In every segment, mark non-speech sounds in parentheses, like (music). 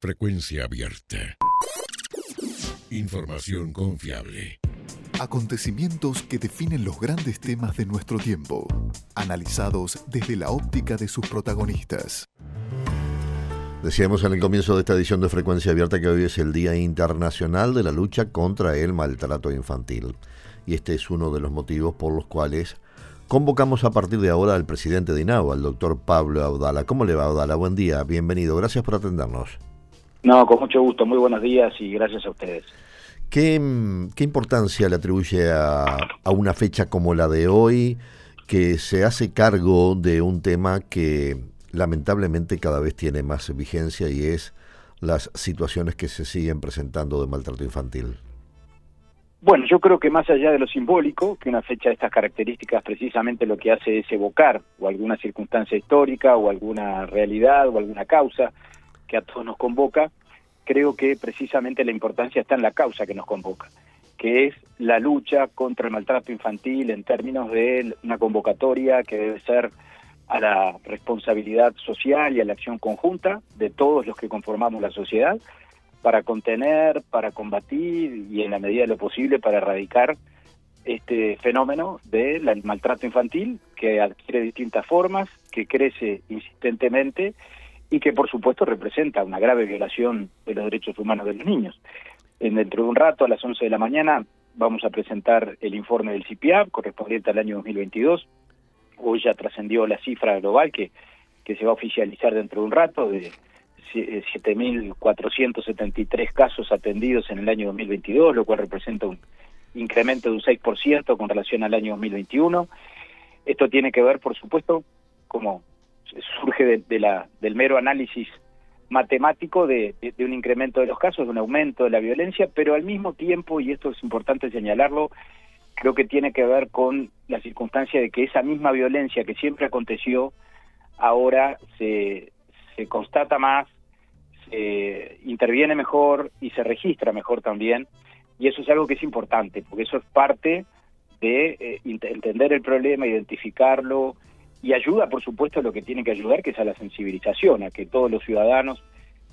Frecuencia abierta. Información confiable. Acontecimientos que definen los grandes temas de nuestro tiempo, analizados desde la óptica de sus protagonistas. Decíamos en el comienzo de esta edición de Frecuencia Abierta que hoy es el Día Internacional de la Lucha contra el Maltrato Infantil. Y este es uno de los motivos por los cuales convocamos a partir de ahora al presidente de INAO, al doctor Pablo Audala. ¿Cómo le va Audala? Buen día, bienvenido, gracias por atendernos. No, con mucho gusto, muy buenos días y gracias a ustedes. ¿Qué, qué importancia le atribuye a, a una fecha como la de hoy que se hace cargo de un tema que lamentablemente cada vez tiene más vigencia y es las situaciones que se siguen presentando de maltrato infantil? Bueno, yo creo que más allá de lo simbólico, que una fecha de estas características precisamente lo que hace es evocar o alguna circunstancia histórica o alguna realidad o alguna causa que a todos nos convoca, creo que precisamente la importancia está en la causa que nos convoca, que es la lucha contra el maltrato infantil en términos de una convocatoria que debe ser a la responsabilidad social y a la acción conjunta de todos los que conformamos la sociedad para contener, para combatir y en la medida de lo posible para erradicar este fenómeno del maltrato infantil que adquiere distintas formas, que crece insistentemente y que por supuesto representa una grave violación de los derechos humanos de los niños. En, dentro de un rato, a las 11 de la mañana, vamos a presentar el informe del CIPIAP correspondiente al año 2022. Hoy ya trascendió la cifra global que, que se va a oficializar dentro de un rato de 7.473 eh, casos atendidos en el año 2022, lo cual representa un incremento de un 6% con relación al año 2021. Esto tiene que ver, por supuesto, como surge de, la, del mero análisis matemático de, un incremento de los casos, de un aumento de la violencia, pero al mismo tiempo, y esto es importante señalarlo, creo que tiene que ver con la circunstancia de que esa misma violencia que siempre aconteció, ahora se, se constata más, se interviene mejor y se registra mejor también, y eso es algo que es importante, porque eso es parte de eh, entender el problema, identificarlo, y ayuda, por supuesto, a lo que tiene que ayudar, que es a la sensibilización, a que todos los ciudadanos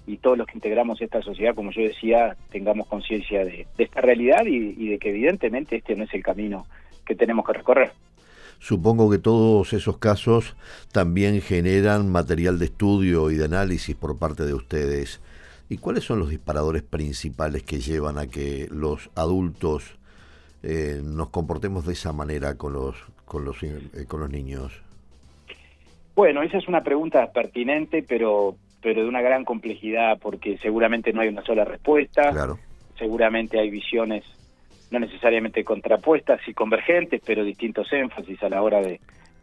y todos los que integramos esta sociedad, como yo decía, tengamos conciencia de, esta realidad y, de que evidentemente este no es el camino que tenemos que recorrer. Supongo que todos esos casos también generan material de estudio y de análisis por parte de ustedes. ¿Y cuáles son los disparadores principales que llevan a que los adultos eh, nos comportemos de esa manera con los, con los, eh, con los niños? Bueno, esa es una pregunta pertinente, pero pero de una gran complejidad porque seguramente no hay una sola respuesta. Claro. Seguramente hay visiones no necesariamente contrapuestas y convergentes, pero distintos énfasis a la hora de,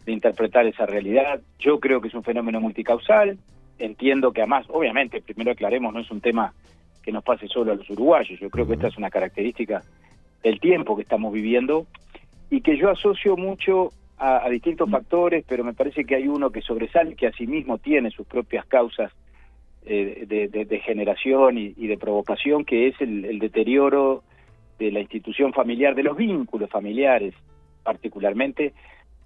interpretar esa realidad. Yo creo que es un fenómeno multicausal. Entiendo que además, obviamente, primero aclaremos, no es un tema que nos pase solo a los uruguayos. Yo creo que esta es una característica del tiempo que estamos viviendo y que yo asocio mucho a, distintos factores, pero me parece que hay uno que sobresale, que asimismo tiene sus propias causas eh, de, generación y, de provocación, que es el, deterioro de la institución familiar, de los vínculos familiares particularmente,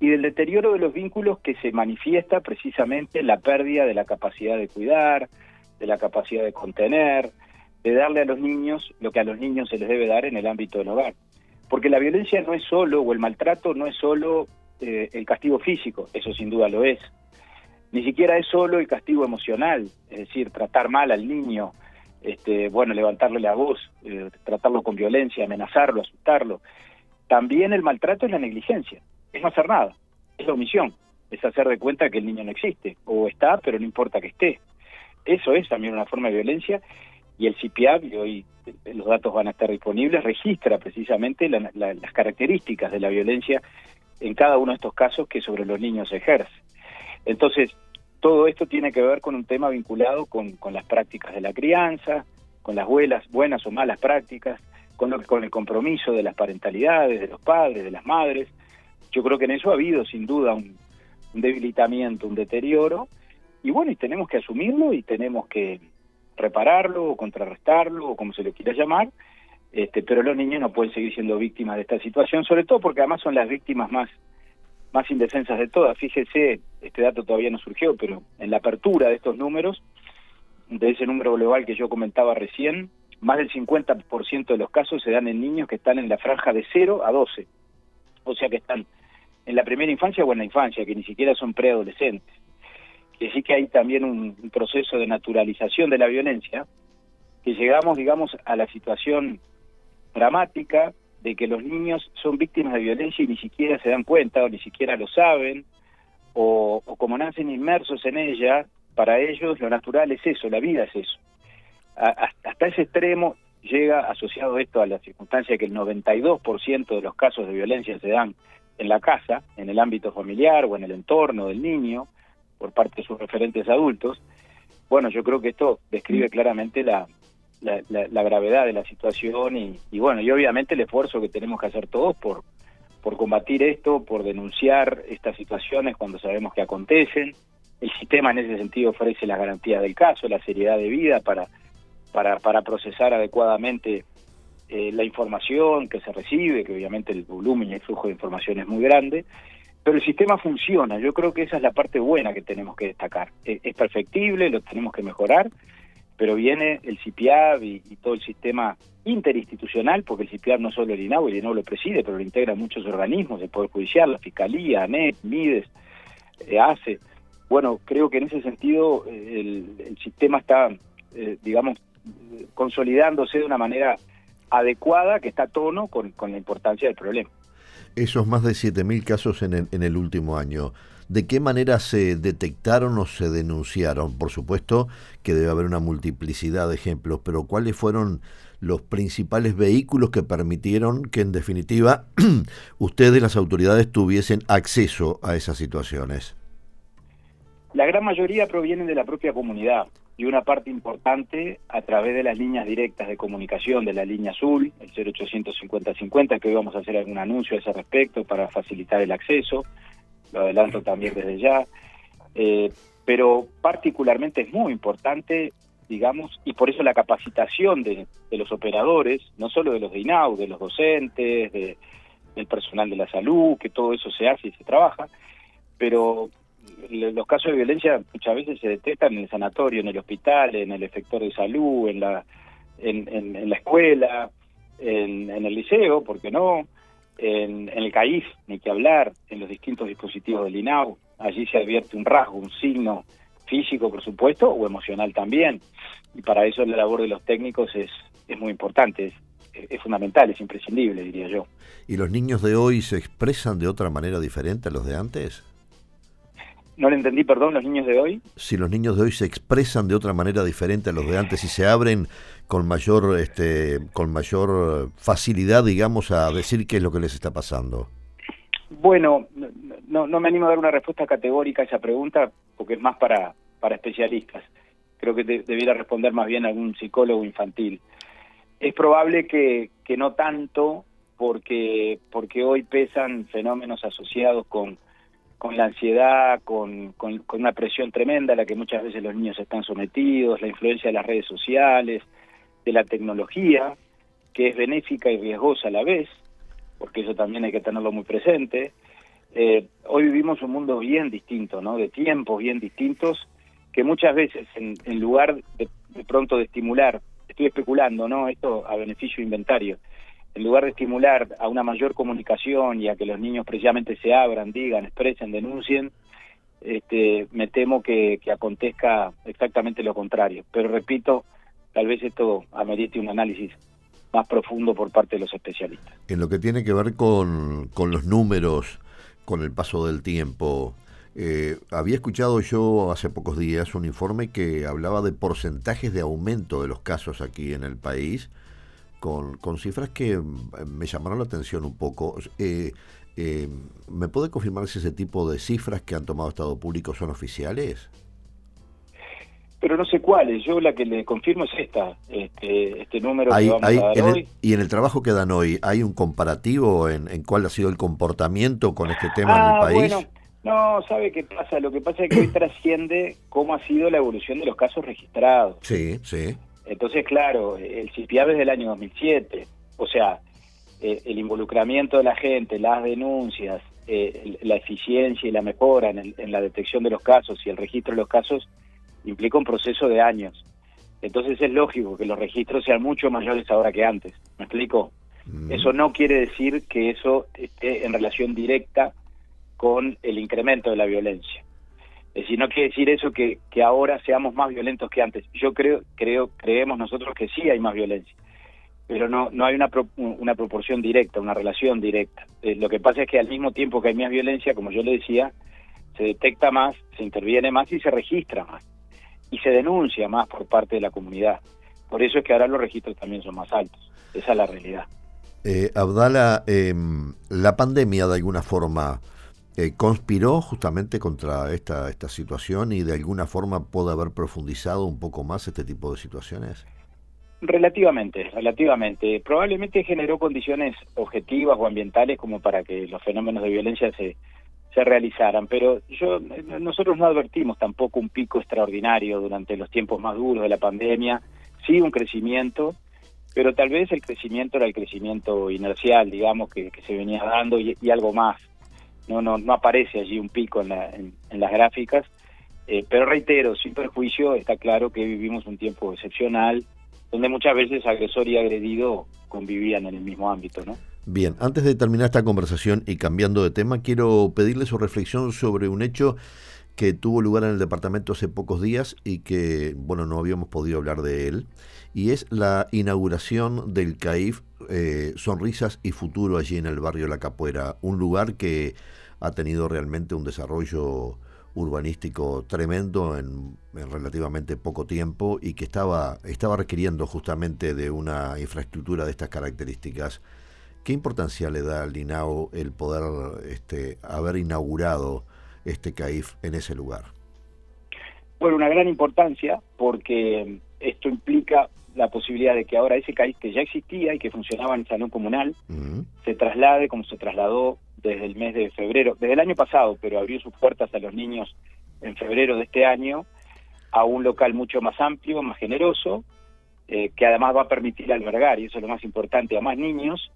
y del deterioro de los vínculos que se manifiesta precisamente en la pérdida de la capacidad de cuidar, de la capacidad de contener, de darle a los niños lo que a los niños se les debe dar en el ámbito del hogar. Porque la violencia no es solo, o el maltrato no es solo eh, el castigo físico, eso sin duda lo es. Ni siquiera es solo el castigo emocional, es decir, tratar mal al niño, este, bueno, levantarle la voz, eh, tratarlo con violencia, amenazarlo, asustarlo. También el maltrato es la negligencia, es no hacer nada, es la omisión, es hacer de cuenta que el niño no existe, o está, pero no importa que esté. Eso es también una forma de violencia y el CIPIAP, y hoy los datos van a estar disponibles, registra precisamente las características de la violencia en cada uno de estos casos que sobre los niños ejerce. Entonces, todo esto tiene que ver con un tema vinculado con, con las prácticas de la crianza, con las buenas, buenas o malas prácticas, con, lo, con el compromiso de las parentalidades, de los padres, de las madres. Yo creo que en eso ha habido sin duda un, un debilitamiento, un deterioro, y bueno, y tenemos que asumirlo y tenemos que repararlo o contrarrestarlo o como se le quiera llamar, este, pero los niños no pueden seguir siendo víctimas de esta situación, sobre todo porque además son las víctimas más, más indefensas de todas. Fíjese, este dato todavía no surgió, pero en la apertura de estos números, de ese número global que yo comentaba recién, más del 50% de los casos se dan en niños que están en la franja de 0 a 12. O sea que están en la primera infancia o en la infancia, que ni siquiera son preadolescentes. Que sí que hay también un, proceso de naturalización de la violencia, que llegamos, digamos, a la situación dramática de que los niños son víctimas de violencia y ni siquiera se dan cuenta o ni siquiera lo saben, o, o como nacen inmersos en ella, para ellos lo natural es eso, la vida es eso. hasta ese extremo llega asociado esto a la circunstancia de que el 92% de los casos de violencia se dan en la casa, en el ámbito familiar o en el entorno del niño, por parte de sus referentes adultos. Bueno, yo creo que esto describe claramente la, la, gravedad de la situación y, bueno, y obviamente el esfuerzo que tenemos que hacer todos por, por combatir esto, por denunciar estas situaciones cuando sabemos que acontecen. El sistema en ese sentido ofrece la garantía del caso, la seriedad de vida para, para, procesar adecuadamente eh, la información que se recibe, que obviamente el volumen y el flujo de información es muy grande, pero el sistema funciona. Yo creo que esa es la parte buena que tenemos que destacar. Es, perfectible, lo tenemos que mejorar, pero viene el CIPIAB y, todo el sistema interinstitucional, porque el CIPIAB no solo el INAU, el INAU lo preside, pero lo integra muchos organismos, el Poder Judicial, la Fiscalía, ANET, MIDES, eh, ACE. Bueno, creo que en ese sentido eh, el, sistema está, digamos, consolidándose de una manera adecuada que está a tono con, la importancia del problema. Esos más de 7.000 casos en el, en el último año, ¿de qué manera se detectaron o se denunciaron? Por supuesto que debe haber una multiplicidad de ejemplos, pero ¿cuáles fueron los principales vehículos que permitieron que en definitiva (clears throat) ustedes, las autoridades, tuviesen acceso a esas situaciones? La gran mayoría provienen de la propia comunidad y una parte importante a través de las líneas directas de comunicación de la línea azul, el 0800 50 que hoy vamos a hacer algún anuncio a ese respecto para facilitar el acceso, lo adelanto también desde ya, eh, pero particularmente es muy importante, digamos, y por eso la capacitación de, los operadores, no solo de los de INAU, de los docentes, del personal de la salud, que todo eso se hace y se trabaja, pero los casos de violencia muchas veces se detectan en el sanatorio, en el hospital, en el efector de salud, en la, en, la escuela, en, el liceo, ¿por qué no? En, el CAIF, ni que hablar, en los distintos dispositivos del INAU. Allí se advierte un rasgo, un signo físico, por supuesto, o emocional también. Y para eso la labor de los técnicos es, es muy importante, es, es fundamental, es imprescindible, diría yo. ¿Y los niños de hoy se expresan de otra manera diferente a los de antes? No le entendí, perdón, los niños de hoy. Si los niños de hoy se expresan de otra manera diferente a los de antes y se abren con mayor, este, con mayor facilidad, digamos, a decir qué es lo que les está pasando. Bueno, no, no me animo a dar una respuesta categórica a esa pregunta porque es más para, para especialistas. Creo que debiera responder más bien algún psicólogo infantil. Es probable que, que no tanto porque, porque hoy pesan fenómenos asociados con con la ansiedad, con, con, una presión tremenda a la que muchas veces los niños están sometidos, la influencia de las redes sociales, de la tecnología, que es benéfica y riesgosa a la vez, porque eso también hay que tenerlo muy presente. Eh, hoy vivimos un mundo bien distinto, ¿no? De tiempos bien distintos, que muchas veces en, en lugar de, de pronto de estimular, estoy especulando, ¿no? Esto a beneficio inventario, en lugar de estimular a una mayor comunicación y a que los niños precisamente se abran, digan, expresen, denuncien, este, me temo que, acontezca exactamente lo contrario. Pero repito, tal vez esto amerite un análisis más profundo por parte de los especialistas. En lo que tiene que ver con, con los números, con el paso del tiempo, eh, había escuchado yo hace pocos días un informe que hablaba de porcentajes de aumento de los casos aquí en el país con, con cifras que mm, me llamaron la atención un poco. Eh, eh, ¿Me puede confirmar si ese tipo de cifras que han tomado Estado Público son oficiales? Pero no sé cuáles, yo la que le confirmo es esta, este, este número que vamos a dar hoy. y en el trabajo que dan hoy, ¿hay un comparativo en, en cuál ha sido el comportamiento con este tema en el ah, país? Bueno, no, ¿sabe qué pasa? Lo que pasa es que hoy trasciende cómo ha sido la evolución de los casos registrados. Sí, sí. Entonces, claro, el CIPIAB es del año 2007, o sea, eh, el involucramiento de la gente, las denuncias, eh, la eficiencia y la mejora en, la detección de los casos y el registro de los casos implica un proceso de años. Entonces es lógico que los registros sean mucho mayores ahora que antes. ¿Me explico? Mm. Eso no quiere decir que eso esté en relación directa con el incremento de la violencia. Es decir, no quiere decir eso que, que ahora seamos más violentos que antes. Yo creo, creo, creemos nosotros que sí hay más violencia, pero no, no hay una, pro- una proporción directa, una relación directa. Eh, lo que pasa es que al mismo tiempo que hay más violencia, como yo le decía, se detecta más, se interviene más y se registra más. Y se denuncia más por parte de la comunidad. Por eso es que ahora los registros también son más altos. Esa es la realidad. Eh, Abdala, eh, la pandemia de alguna forma eh, conspiró justamente contra esta, esta situación y de alguna forma puede haber profundizado un poco más este tipo de situaciones. Relativamente, relativamente. Probablemente generó condiciones objetivas o ambientales como para que los fenómenos de violencia se, se realizaran, pero yo nosotros no advertimos tampoco un pico extraordinario durante los tiempos más duros de la pandemia, sí un crecimiento, pero tal vez el crecimiento era el crecimiento inercial, digamos, que, se venía dando y, algo más. No, no, no aparece allí un pico en, la, en, las gráficas, eh, pero reitero, sin perjuicio, está claro que vivimos un tiempo excepcional, donde muchas veces agresor y agredido convivían en el mismo ámbito, ¿no? Bien, antes de terminar esta conversación y cambiando de tema, quiero pedirle su reflexión sobre un hecho que tuvo lugar en el departamento hace pocos días y que, bueno, no habíamos podido hablar de él, y es la inauguración del CAIF eh, Sonrisas y Futuro allí en el barrio La Capuera, un lugar que ha tenido realmente un desarrollo urbanístico tremendo en, en, relativamente poco tiempo y que estaba, estaba requiriendo justamente de una infraestructura de estas características. ¿Qué importancia le da al INAO el poder este, haber inaugurado este CAIF en ese lugar? Bueno, una gran importancia porque esto implica la posibilidad de que ahora ese CAIF que ya existía y que funcionaba en el salón comunal uh -huh. se traslade como se trasladó desde el mes de febrero, desde el año pasado, pero abrió sus puertas a los niños en febrero de este año a un local mucho más amplio, más generoso, eh, que además va a permitir albergar, y eso es lo más importante, a más niños.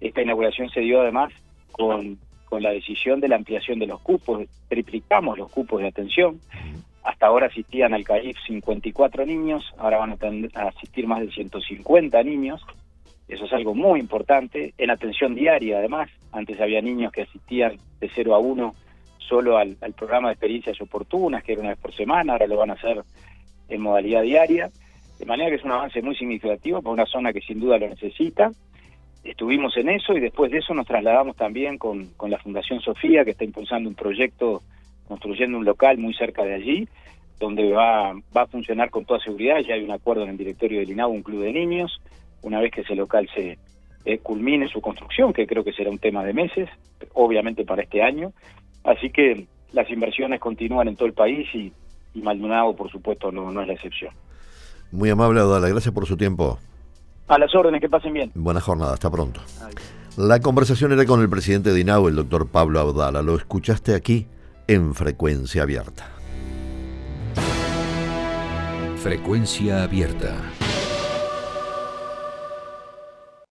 Esta inauguración se dio además con, la decisión de la ampliación de los cupos, triplicamos los cupos de atención. Hasta ahora asistían al CAIF 54 niños, ahora van a, asistir más de 150 niños. Eso es algo muy importante. En atención diaria, además, antes había niños que asistían de 0 a 1 solo al, programa de experiencias oportunas, que era una vez por semana, ahora lo van a hacer en modalidad diaria. De manera que es un avance muy significativo para una zona que sin duda lo necesita. Estuvimos en eso y después de eso nos trasladamos también con, con la Fundación Sofía, que está impulsando un proyecto construyendo un local muy cerca de allí, donde va, va a funcionar con toda seguridad. Ya hay un acuerdo en el directorio del INAU, un club de niños. Una vez que ese local se eh, culmine su construcción, que creo que será un tema de meses, obviamente para este año. Así que las inversiones continúan en todo el país y, Maldonado, por supuesto, no, no es la excepción. Muy amable, Adala. Gracias por su tiempo. A las órdenes, que pasen bien. Buena jornada, hasta pronto. Adiós. La conversación era con el presidente de INAU, el doctor Pablo Abdala. Lo escuchaste aquí en Frecuencia Abierta. Frecuencia Abierta.